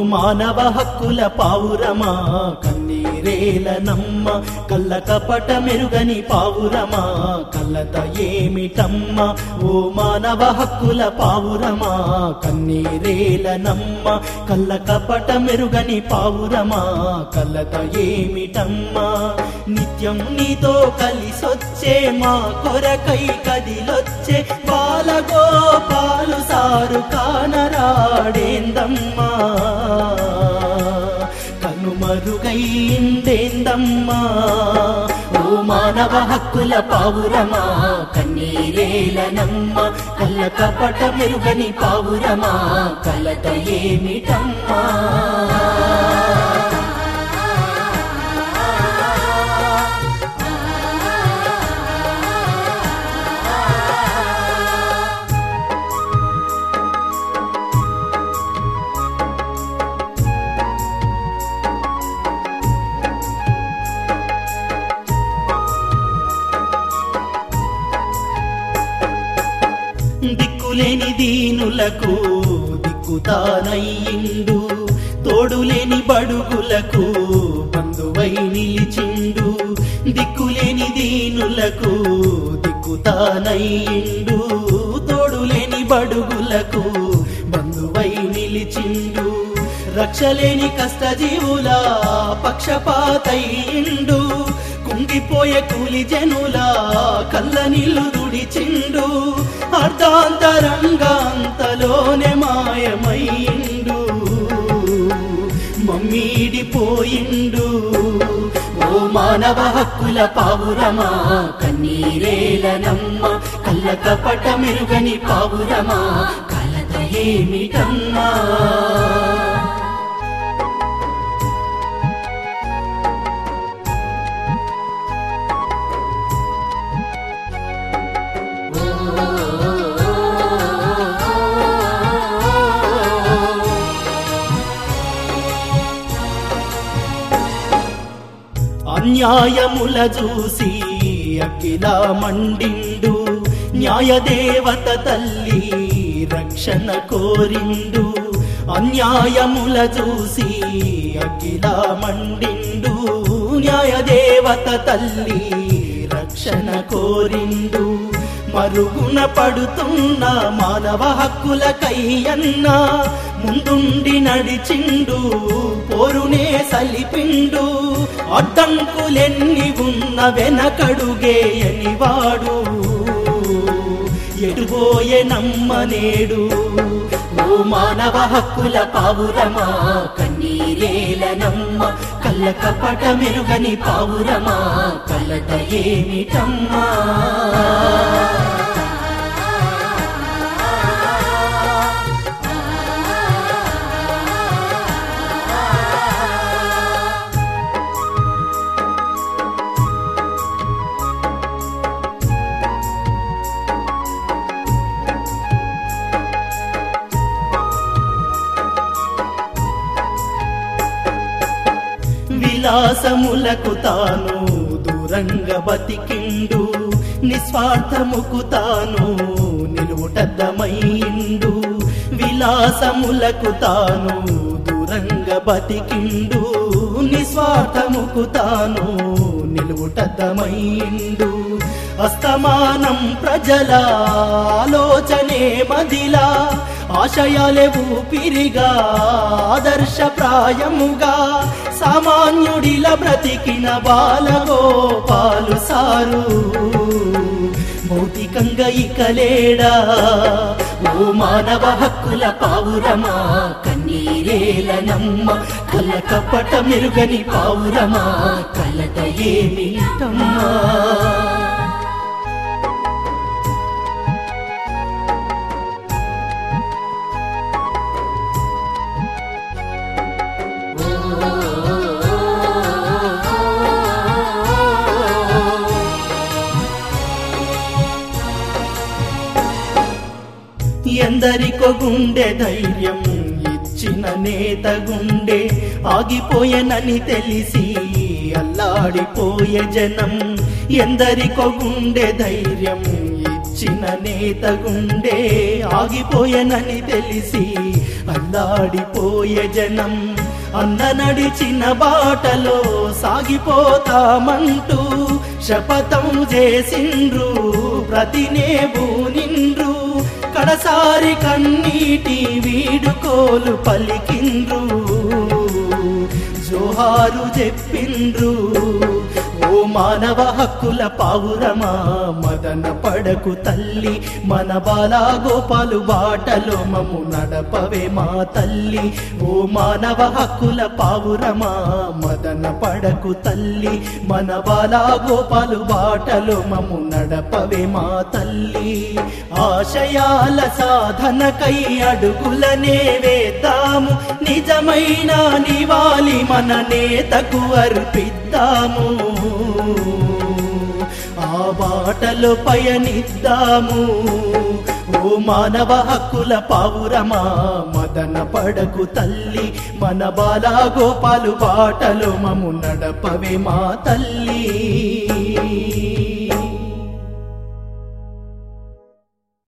ఓ మానవ హక్కుల పావురమా? కన్నీరేల నమ్మ కళ్ళ కపట మెరుగని పావురమా? కళ్ళత ఏమిటమ్మ? ఓ మానవ హక్కుల పావురమా? కన్నీరేల నమ్మ కళ్ళ కపట మెరుగని పావురమా? కళ్ళత ఏమిటమ్మా? నిత్యం నీతో కలిసొచ్చే మా కొరకై కదిలొచ్చే బాలగోపాలు సారు కానరాడేందమ్మా? కనుమరుగైందేందమ్మా ఓ మానవ హక్కుల పావురమా? కన్నీరేలనమ్మ? కళ్ళ కపట మెరుగని పావురమా? కలత ఏమిటమ్మా? తోడులేని దీనులకు దిక్కుతానయ్యిండు. తోడులేని బడుగులకు బంధువై నిలిచిండు. దిక్కులేని దీనులకు దిక్కుతానయ్యిండు. తోడులేని బడుగులకు బంధువై నిలిచిండు. రక్షలేని కష్టజీవుల పక్షపాతయ్యిండు. కుంగిపోయే కూలి జనుల కళ్ళ నీళ్ళు దుడిచిండు అర్ధాంతరంగా అంతలోనే మాయమైండు మమ్మీడిపోయిండు. ఓ మానవ హక్కుల పావురమా కన్నీరేలనమ్మ. కళ్ళ కపట మెరుగని పావురమా కలత ఏమిటమ్మా? అన్యాయముల చూసి అఖిల మండిండు. న్యాయదేవత తల్లి రక్షణ కోరిండు. అన్యాయముల చూసి అఖిల మండిండు. న్యాయదేవత తల్లి రక్షణ కోరిండు. మరుగున పడుతున్న మానవ హక్కులకయ్యన్న ముందుండి నడిచిండు పోరునే సలిపిండు. అడ్డంకులెన్ని ఉన్న వెనకడుగేయని వాడు ఎటుపోయే నమ్మనేడు. ఓ మానవ హక్కుల పావురమా కన్నీరేల నమ్మ. కళ్ళ కపట మెరుగని పావురమా కలట ఏమిటమ్మా? విలాసములకు తాను దూరంగా బతికిండు నిస్వార్థముకు తాను నిలువుటద్దమైండు. విలాసములకు తాను దూరంగా బతికిండు నిస్వార్థముకు తాను నిలువుటద్దమైండు. అస్తమానం ప్రజల ఆలోచనే మదిలా ఆశయాలే ఊపిరిగా ఆదర్శప్రాయముగా. సామాన్యుడిల బ్రతికిన బాలగోపాలు సారు. భౌతికంగా ఇకలేడా ఓ మానవ హక్కుల పావురమా? కన్నీరేల నమ్మ కళ్ళ కపట మెరుగని పావురమా? కలత ఏమిటమ్మా? ఎందరికో గుండె ధైర్యం ఇచ్చిన నేత గుండె ఆగిపోయనని తెలిసి అల్లాడిపోయే జనం. ఎందరికో గుండె ధైర్యం ఇచ్చిన నేత గుండె ఆగిపోయనని తెలిసి అల్లాడిపోయే జనం అన్న నడిచిన బాటలో సాగిపోతామంటూ శపథం చేసిండ్రు ప్రతినేబు నిండ్రు. కడసారి కన్నీటి వీడుకోలు పలికిండ్రు జోహారు చెప్పిండ్రు ఓ మానవ హక్కుల పావురమా? మదన పడకు తల్లి మన బాలా గోపాలు బాటలో మము నడపవే మా తల్లి. ఓ మానవ హక్కుల పావురమా? మదన పడకు తల్లి మన బాలా గోపాలు బాటలో మము నడపవే మా తల్లి. ఆశయాల సాధనకై అడుగులనే వేద్దాము నిజమైన నివాలి మన నేతకు అర్పిద్దాము. ఆ బాటలో పయనిద్దాము. ఓ మానవ హక్కుల పావురమా మదన పడకు తల్లి. మన బాలా గోపాలు బాటలు మము నడపవే మా తల్లి.